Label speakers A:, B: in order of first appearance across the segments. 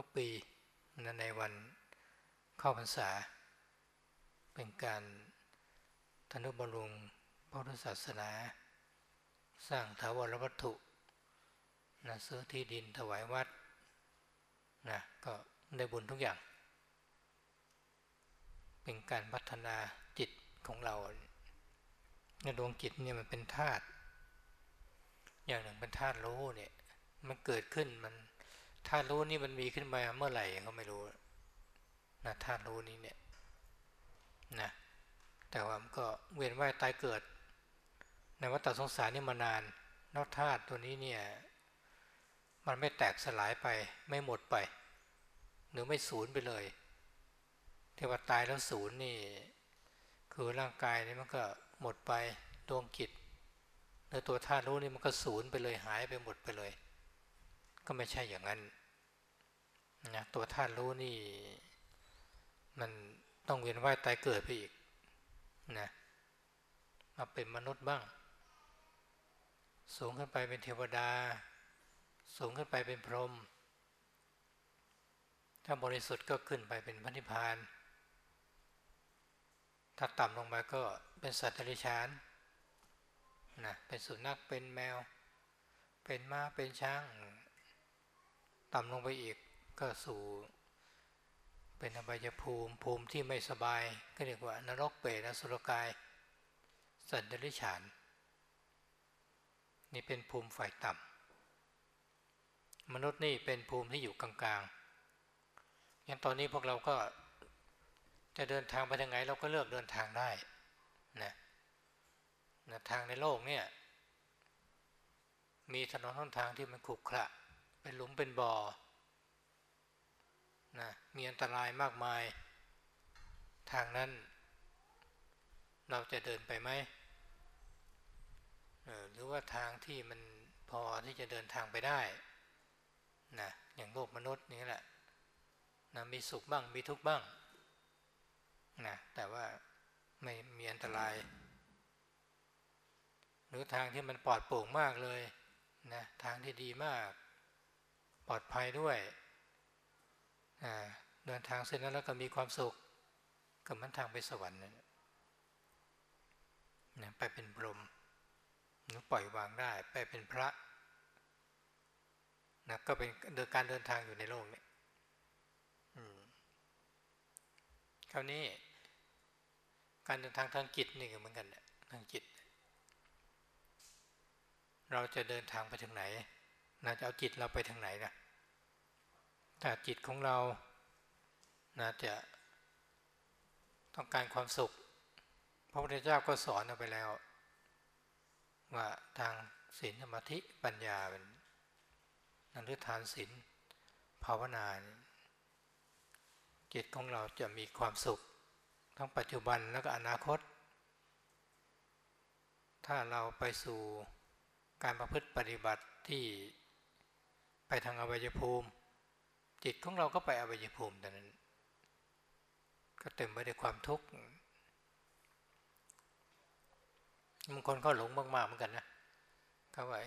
A: ทุกปีในวันเข้าพรรษา เป็นการธนุบำรุงพระพุทธศาสนา สร้างถาวรวัตถุนะซื้อที่ดินถวายวัดนะก็ได้บุญทุกอย่าง เป็นการพัฒนาจิตของเราในดวงจิตเนี่ยมันเป็นธาตุอย่างหนึ่งเป็นธาตุรู้เนี่ยมันเกิดขึ้นมัน ธาตุรู้นี่มันมีขึ้นมาเมื่อไหร่ก็ไม่รู้นะธาตุรู้นี้เนี่ยนะแต่ว่ามันก็เวียนว่ายตายเกิด ในวัฏสงสารนี่มานานนอกธาตุตัวนี้เนี่ยมันไม่แตกสลายไปไม่หมดไป หรือไม่สูญไปเลยเทวตายแล้วศูนย์นี่ คือร่างกายนี่มันก็หมดไปดวงจิตในตัวธาตุรู้นี่มันก็สูญไปเลยหายไปหมดไปเลย ก็ไม่ใช่อย่างนั้นนะตัวธาตุรู้นี่ มันต้องเวียนว่ายตายเกิดไปอีกนะมาเป็นมนุษย์บ้าง สูงขึ้นไปเป็นเทวดา สูงขึ้นไปเป็นพรหมถ้าบริสุทธิ์ก็ขึ้นไปเป็นพระนิพพาน ถ้าต่ำลงไปก็เป็นสัตว์ทริชานนะเป็นสุนัขเป็นแมว เป็นม้าเป็นช้าง ต่ำลงไปอีกก็สู่ เป็นอบายภูมิภูมิที่ไม่สบาย ก็เรียกว่านรกเปรตอสุรกาย สัตว์เดรัจฉาน นี่เป็นภูมิฝ่ายต่ำมนุษย์นี่เป็นภูมิที่อยู่กลางๆอย่างตอนนี้พวกเราก็จะเดินทางไปทางไหนเราก็เลือกเดินทางได้นะนะทางในโลกเนี่ยมีถนนหนทางที่มันขรุขระ เป็นหลุมเป็นบ่อนะมีอันตรายมากมาย ทางนั้น เราจะเดินไปไหมหรือว่าทางที่มันพอที่จะเดินทางไปได้นะอย่างโลกมนุษย์นี่แหละนะมีสุขบ้างมีทุกข์บ้างนะแต่ว่าไม่มีอันตราย หรือทางที่มันปลอดโปร่งมากเลยนะทางที่ดีมาก ปลอดภัยด้วยเดินทางเส้นนั้นแล้วก็มีความสุขก็มันทางไปสวรรค์นะไปเป็นพรหมหรือปล่อยวางได้ ไปเป็นพระนะก็เป็นเดินการเดินทางอยู่ในโลกเนี้คราวนี้ การเดินทางทางจิตนี่ก็เหมือนกันทางจิต เราจะเดินทางไปถึงไหน นะจะเอาจิตเราไปทางไหนนะถ้าจิตของเรานะจะต้องการความสุข พระพุทธเจ้าก็สอนเอาไปแล้ว ว่าทางศีลสมาธิปัญญาเป็นนันหรือทานศีลภาวนาจิตของเราจะมีความสุข ทั้งปัจจุบันแล้วก็อนาคต ถ้าเราไปสู่การประพฤติปฏิบัติที่ ไปทางอวัยภูมิ จิตของเราก็ไปอวัยภูมิแต่นั้น ก็เต็มไปด้วยความทุกข์บางคนก็หลงมากๆเหมือนกันนะเขาว่า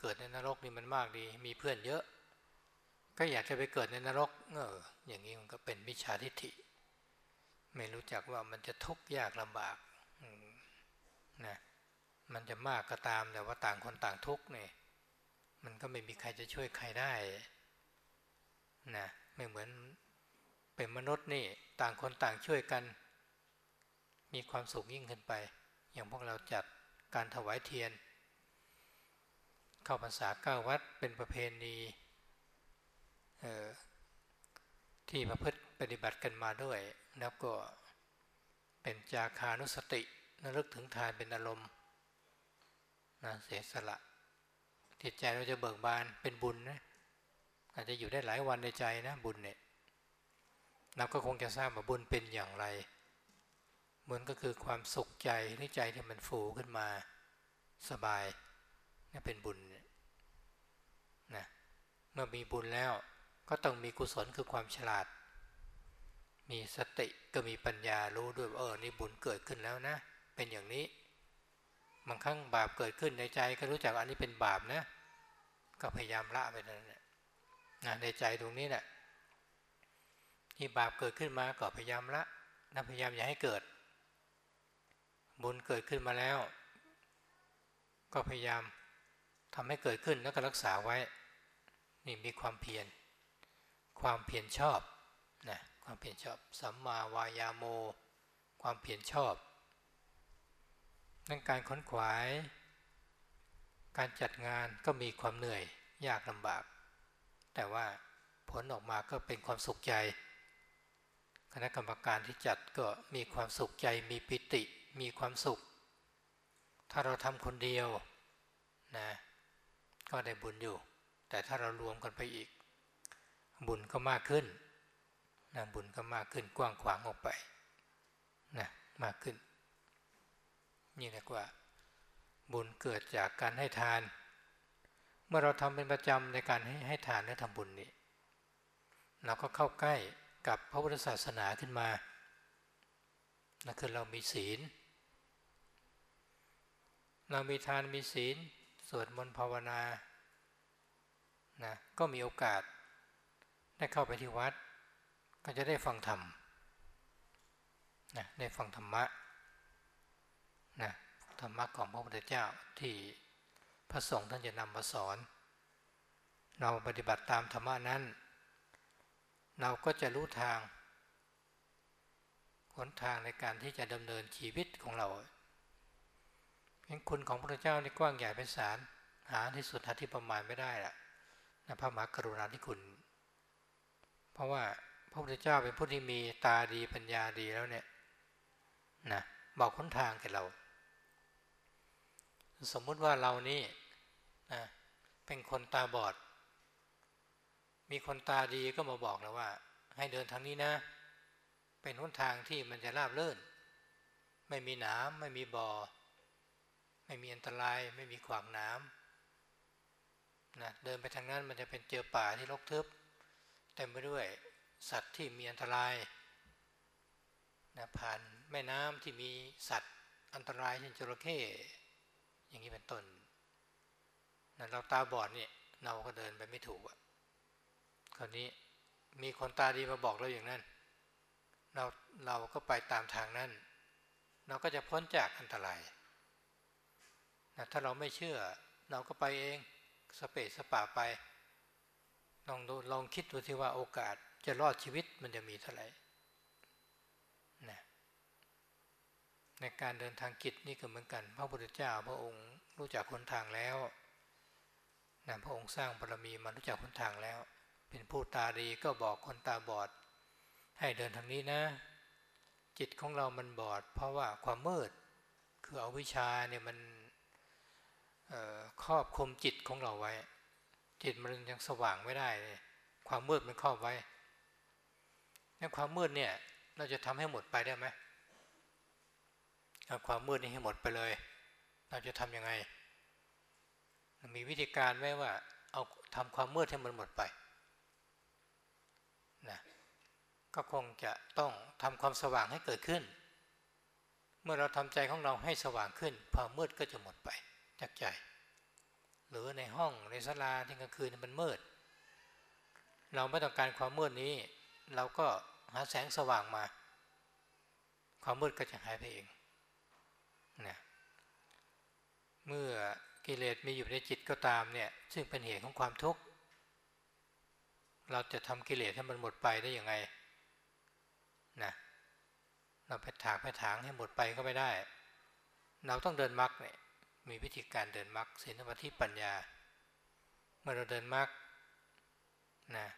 A: เกิดในนรกนี่มันมากดี มีเพื่อนเยอะ ก็อยากจะไปเกิดในนรก เออ อย่างนี้มันก็เป็นมิจฉาทิฏฐิ ไม่รู้จักว่ามันจะทุกข์ยากลำบากนะมันจะมากก็ตามแต่ว่าต่างคนต่างทุกข์เนี่ย มันก็ไม่มีใครจะช่วยใครได้นะไม่เหมือนเป็นมนุษย์นี่ต่างคนต่างช่วยกัน มีความสุขยิ่งขึ้นไป อย่างพวกเราจัดการถวายเทียน เข้าพรรษาเก้าวัดเป็นประเพณีที่ประพฤติปฏิบัติกันมาด้วย แล้วก็เป็นจาคานุสตินรึกถึงทานเป็นอารมณ์นะเสียสละ จิตใจเราจะเบิกบานเป็นบุญนะอาจจะอยู่ได้หลายวันในใจนะบุญเนี่ยเราก็คงจะทราบว่าบุญเป็นอย่างไรบุญก็คือความสุขใจหรือใจที่มันฟูขึ้นมาสบายนี่เป็นบุญนะเมื่อมีบุญแล้วก็ต้องมีกุศลคือความฉลาด มีสติก็มีปัญญารู้ด้วยเออนี่บุญเกิดขึ้นแล้วนะ เป็นอย่างนี้บางครั้งบาปเกิดขึ้นในใจก็รู้จักอันนี้เป็นบาปนะ ก็พยายามละไปนั่นแหละในใจตรงนี้แหละที่บาปเกิดขึ้นมาก็พยายามละนะพยายามอย่าให้เกิด บุญเกิดขึ้นมาแล้ว ก็พยายามทำให้เกิดขึ้นแล้วก็รักษาไว้ นี่มีความเพียรความเพียรชอบนะความเพียรชอบสัมมาวายาโม ความเพียรชอบนั่นการค้นขวาย การจัดงานก็มีความเหนื่อยยากลำบาก แต่ว่าผลออกมาก็เป็นความสุขใจ คณะกรรมการที่จัดก็มีความสุขใจ มีปิติ มีความสุข ถ้าเราทำคนเดียวนะก็ได้บุญอยู่ แต่ถ้าเรารวมกันไปอีก บุญก็มากขึ้นนะบุญก็มากขึ้นกว้างขวางออกไปนะมากขึ้น นี่เรียกว่า บุญเกิดจากการให้ทาน เมื่อเราทำเป็นประจำในการให้ให้ทานและทำบุญนี้ เราก็เข้าใกล้กับพระพุทธศาสนาขึ้นมานั่นคือเรามีศีล เรามีทานมีศีลสวดมนต์ภาวนานะก็มีโอกาสได้เข้าไปที่วัด ก็จะได้ฟังธรรมนะได้ฟังธรรมะนะ ธรรมะของพระพุทธเจ้าที่พระสงฆ์ท่านจะนำมาสอน เราปฏิบัติตามธรรมะนั้น เราก็จะรู้ทางหนทางในการที่จะดำเนินชีวิตของเราเพียงคุณของพระเจ้านี่กว้างใหญ่ไพศาลหาที่สุดหาที่ประมาณไม่ได้ละนะพระมหากรุณาธิคุณ เพราะว่าพระพุทธเจ้าเป็นผู้ที่มีตาดีปัญญาดีแล้วเนี่ยนะบอกหนทางแก่เรา สมมุติว่าเรานี่นะเป็นคนตาบอด มีคนตาดีก็มาบอกเราว่า ให้เดินทางนี้นะ เป็นหนทางที่มันจะราบเลื่นไม่มีหนามไม่มีบ่อ ไม่มีอันตราย ไม่มีขวางน้ำนะเดินไปทางนั้นมันจะเป็นเจอป่าที่รกทึบเต็มไปด้วยสัตว์ที่มีอันตรายนะผ่านแม่น้ำที่มีสัตว์อันตรายเช่นจระเข้ อย่างนี้เป็นต้นนะเราตาบอดเนี่ยเราก็เดินไปไม่ถูกอะคราวนี้มีคนตาดีมาบอกเราอย่างนั้น เราเราก็ไปตามทางนั้น เราก็จะพ้นจากอันตรายนะถ้าเราไม่เชื่อ เราก็ไปเองสเปสสปาไปลองดูลองคิดดูที่ว่าโอกาสจะรอดชีวิตมันจะมีเท่าไหร่นะ ในการเดินทางกิจนี่ก็เหมือนกัน พระพุทธเจ้าพระองค์รู้จักคนทางแล้วนะพระองค์สร้างบารมีมารู้จักคนทางแล้ว เป็นผู้ตาดีก็บอกคนตาบอด ให้เดินทางนี้นะ จิตของเรามันบอด เพราะว่าความมืดคือเอาวิชาเนี่ยมันครอบคลุมจิตของเราไว้ จิตมันยังสว่างไม่ได้ ความมืดมันครอบไว้ในความมืดเนี่ยเราจะทำให้หมดไปได้ไหม เอาความมืดนี้ให้หมดไปเลย เราจะทํำยังไง มีวิธีการไหมว่า เอาทำความมืดให้มันหมดไปนะก็คงจะต้องทำความสว่างให้เกิดขึ้น เมื่อเราทำใจของเราให้สว่างขึ้น ความมืดก็จะหมดไปจากใจ หรือในห้องในศาลาที่กลางคืนมันมืด เราไม่ต้องการความมืดนี้ เราก็หาแสงสว่างมา ความมืดก็จะหายไปเอง นะเมื่อกิเลสมีอยู่ในจิตก็ตามเนี่ยซึ่งเป็นเหตุของความทุกข์ เราจะทำกิเลสให้มันหมดไปได้ยังไงนะเราไปถากไปถางให้หมดไปก็ไม่ได้ เราต้องเดินมรรคเนี่ยมีวิธีการเดินมรรคศีลสมาธิปัญญา เมื่อเราเดินมรรคนะ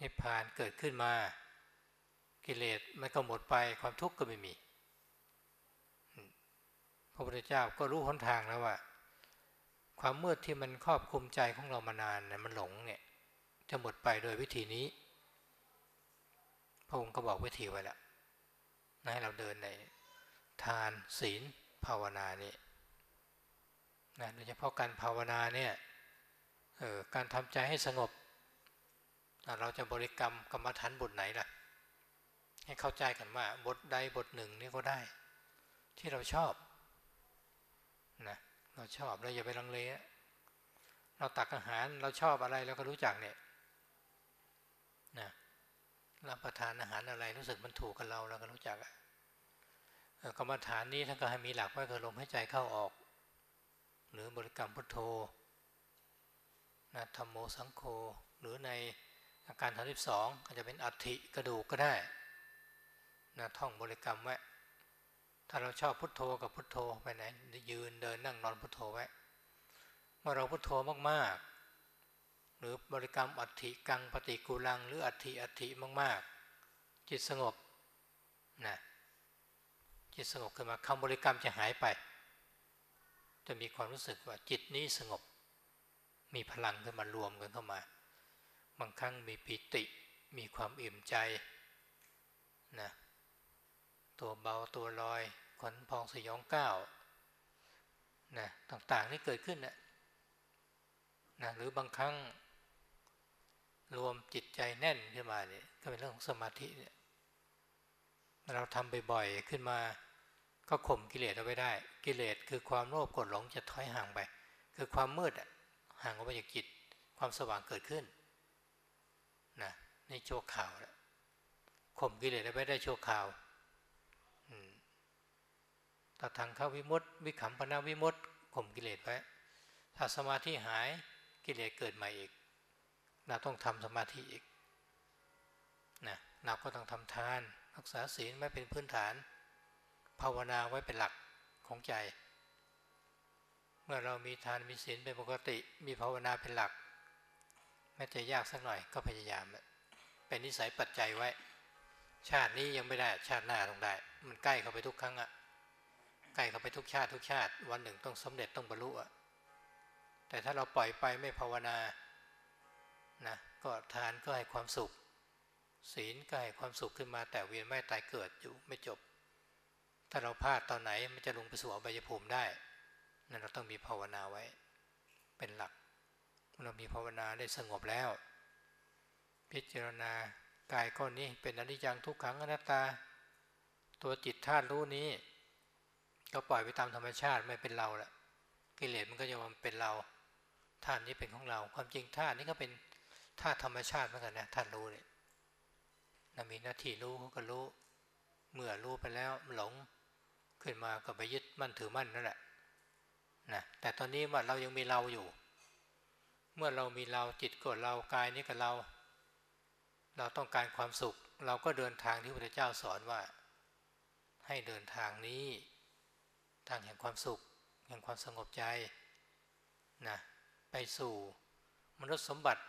A: นิพพานเกิดขึ้นมา กิเลสมันก็หมดไปความทุกข์ก็ไม่มี พระพุทธเจ้าก็รู้หนทางแล้วว่า ความมืดที่มันครอบคุมใจของเรามานานเนี่ยมันหลงเนี่ยจะหมดไปโดยวิธีนี้ พระองค์ก็บอกวิธีไว้แล้วให้เราเดินในทานศีลภาวนานี่นะโดยเฉพาะการภาวนาเนี่ยออการทำใจให้สงบ เราจะบริกรรมกรรมฐานบทไหนล่ะ ให้เข้าใจกันว่าบทใดบทหนึ่งนี่ก็ได้ ที่เราชอบ นะเราชอบเราอย่าไปลังเลเราตักอาหารเราชอบอะไรเราก็รู้จักเนี่ยนะรับประทานอาหารอะไรรู้สึกมันถูกกับเราเราก็รู้จักกรรมฐานนี้ท่านก็ให้มีหลักไว้คือลมหายใจเข้าออก หรือบริกรรมพุทโธนะธรรมโมสังโฆหรือในอาการทั้งสิบสองอาจจะเป็นอัฐิกระดูกก็ได้นะท่องบริกรรมไว้ ถ้าเราชอบพุทโธกับพุทโธไปไหนยืนเดินนั่งนอนพุทโธไว้เมื่อเราพุทโธมากๆ หรือบริกรรมอัฐิกังปฏิกูลัง หรืออัฐิอัฐิมากๆ จิตสงบนะจิตสงบขึ้นมาคำบริกรรมจะหายไป จะมีความรู้สึกว่าจิตนี้สงบ มีพลังขึ้นมารวมกันเข้ามา บางครั้งมีปิติ มีความอิ่มใจนะตัวเบาตัวลอย ขนพองสยองก้าวนะต่างๆที่เกิดขึ้นนะนะหรือบางครั้งรวมจิตใจแน่นขึ้นมาเนี่ยก็เป็นเรื่องของสมาธิเนี่ยเราทำบ่อยๆขึ้นมาก็ข่มกิเลสเอาไว้ได้ กิเลสคือความโลภกดหลงจะถอยห่างไป คือความมืดห่างออกไปจากจิต ความสว่างเกิดขึ้นนะในโชคข่าวแล้วข่มกิเลสเอาไว้ได้โชคข่าว ถ้าทางเข้าวิมุตติ วิขำพนาวิมุตติข่มกิเลสไว้ถ้าสมาธิหายกิเลสเกิดใหม่อีกเราต้องทำสมาธิอีกนะเราก็ต้องทำทาน รักษาศีลไม่เป็นพื้นฐาน ภาวนาไว้เป็นหลักของใจ เมื่อเรามีทานมีศีลเป็นปกติ มีภาวนาเป็นหลักแม้จะยากสักหน่อยก็พยายาม เป็นนิสัยปัจจัยไว้ ชาตินี้ยังไม่ได้ชาติหน้าต้องได้ มันใกล้เข้าไปทุกครั้งอะ ใกล้เข้าไปทุกชาติทุกชาติ วันหนึ่งต้องสำเร็จต้องบรรลุอะแต่ถ้าเราปล่อยไปไม่ภาวนานะก็ทานก็ให้ความสุข ศีลก็ให้ความสุขขึ้นมา แต่เวียนไม่ตายเกิดอยู่ไม่จบ ถ้าเราพลาดตอนไหนมันจะลงไปสู่อบายภูมิได้นั่นเราต้องมีภาวนาไว้ เป็นหลัก เรามีภาวนาได้สงบแล้ว พิจารณากายก้อนนี้เป็นอนิจจังทุกขังอนัตตา ตัวจิตธาตุรู้นี้ ก็ปล่อยไปตามธรรมชาติไม่เป็นเราละกิเลสมันก็จะมันเป็นเราธาตุนี้เป็นของเรา ความจริงธาตุนี้ก็เป็นธาตุธรรมชาติเหมือนกันนะธาตุรู้เนี่ยนะมีหน้าที่รู้ก็รู้ เมื่อรู้ไปแล้วหลงขึ้นมาก็ไปยึดมั่นถือมั่นนั่นแหละนะแต่ตอนนี้ว่าเรายังมีเราอยู่ เมื่อเรามีเราจิตก็เรากายนี้กับเรา เราต้องการความสุข เราก็เดินทางที่พระเจ้าสอนว่า ให้เดินทางนี้ ทางแห่งความสุข แห่งความสงบใจนะไปสู่มนุษย์สมบัติ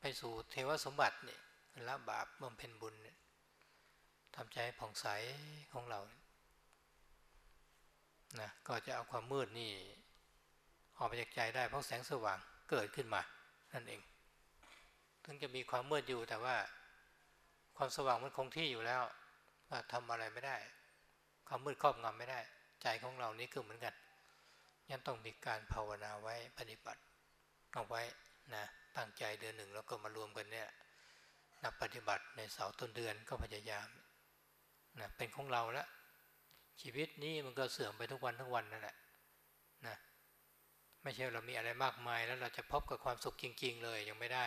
A: ไปสู่เทวสมบัติเนี่ยละบาปบำเพ็ญบุญทำใจผ่องใสของเรานะก็จะเอาความมืดนี่ออกไปจากใจได้เพราะแสงสว่างเกิดขึ้นมานั่นเอง ถึงจะมีความมืดอยู่แต่ว่า ความสว่างมันคงที่อยู่แล้วว่าทำอะไรไม่ได้ ความมืดครอบงำไม่ได้ ใจของเรานี้ก็เหมือนกันยังต้องมีการภาวนาไว้ปฏิบัติเอาไว้นะตั้งใจเดือนหนึ่งแล้วก็มารวมกันเนี่ยนักปฏิบัติในเสาต้นเดือนก็พยายามนะเป็นของเราละชีวิตนี้มันก็เสื่อมไปทุกวันทุกวันนั่นแหละนะไม่ใช่เรามีอะไรมากมายแล้วเราจะพบกับความสุขจริง ๆ เลยยังไม่ได้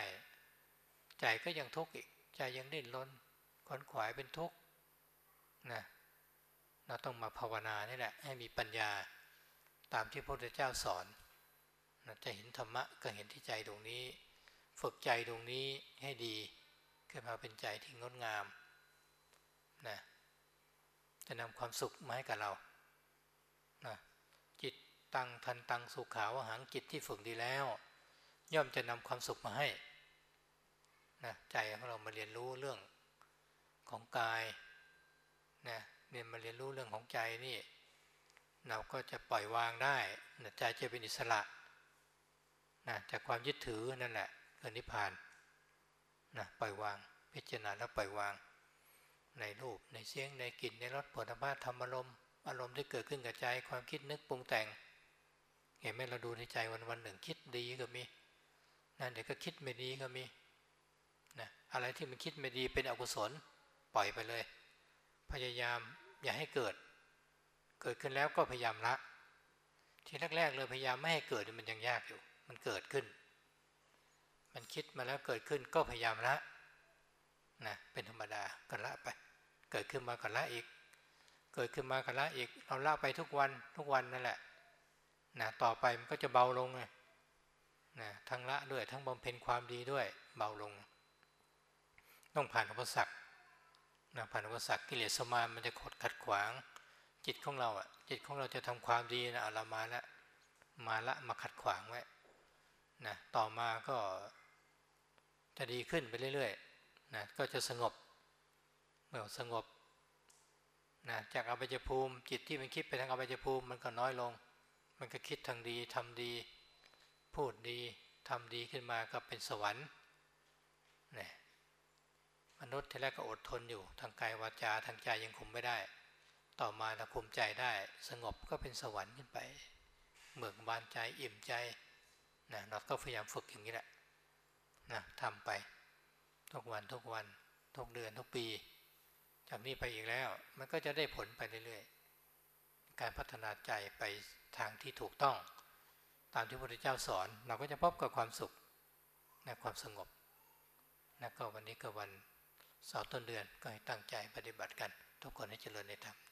A: ใจก็ยังทุกข์อีกใจยังดิ้นรนขนขวายเป็นทุกข์ ต้องมาภาวนานี่แหละ ให้มีปัญญาตามที่พระพุทธเจ้าสอนนะจะเห็นธรรมะก็เห็นที่ใจตรงนี้ ฝึกใจตรงนี้ให้ดีขึ้นมาเป็นใจที่งดงามนะจะนำความสุขมาให้กับเรานะจิตตังทันตังสุขขาวหางจิตที่ฝึกดีแล้ว ย่อมจะนำความสุขมาให้นะใจของเรามาเรียนรู้เรื่องของกายนะ เรียมาเรียนรู้เรื่องของใจนี่ เราก็จะปล่อยวางได้นะใจจะเป็นอิสระนะจากความยึดถือนั่นแหละคือนิพพานนะปล่อยวาง พิจารณาแล้วปล่อยวาง ในรูปในเสียงในกลิ่นในรสผลิภัณฑ์ธรรมอารมณ์อารมณ์ที่เกิดขึ้นกับใจความคิดนึกปรุงแต่ง เห็นไหมเราดูในใจวันวันหนึ่งคิดดีก็มีนั่นเดี๋ยวก็คิดไม่ดีก็มีนะอะไรที่มันคิดไม่ดีเป็นอกุศลปล่อยไปเลย พยายาม อย่าให้เกิด เกิดขึ้นแล้วก็พยายามละทีแรกๆเลยพยายามไม่ให้เกิดมันยังยากอยู่ มันเกิดขึ้น มันคิดมาแล้วเกิดขึ้นก็พยายามละนะเป็นธรรมดาก็ละไป เกิดขึ้นมาก็ละอีก เกิดขึ้นมาก็ละอีก เราละไปทุกวันทุกวันนั่นแหละนะต่อไปมันก็จะเบาลงไงนะทั้งละด้วยทั้งบำเพ็ญความดีด้วยเบาลง ต้องผ่านอุปสรรค นะผ่านอุปสรรคกิเลสมามันจะขดขัดขวาง จิตของเราอะ จิตของเราจะทำความดีนะเรามาละมาละมาขัดขวางไว้นะต่อมาก็จะดีขึ้นไปเรื่อยๆนะก็จะสงบเมื่อสงบนะจากอวัยภูมิจิตที่มันคิดไปทางอวัยภูมิมันก็น้อยลง มันก็คิดทางดีทำดี พูดดีทำดีขึ้นมาก็เป็นสวรรค์นะ มนุษย์ที่แรกก็อดทนอยู่ ทางกายวาจาทางใจยังคุมไม่ได้ ต่อมาถ้าคุมใจได้ สงบก็เป็นสวรรค์ขึ้นไปเบิกบานใจอิ่มใจนะเราก็พยายามฝึกอย่างนี้แหละนะทำไป ทุกวันทุกวัน ทุกเดือนทุกปีจากนี้ไปอีกแล้ว มันก็จะได้ผลไปเรื่อยๆ การพัฒนาใจไปทางที่ถูกต้อง ตามที่พระพุทธเจ้าสอน เราก็จะพบกับความสุขนะความสงบนะก็วันนี้ก็วัน สาร์ต้นเดือนก็ให้ตั้งใจปฏิบัติกัน ทุกคนให้เจริญในธรรม